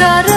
कर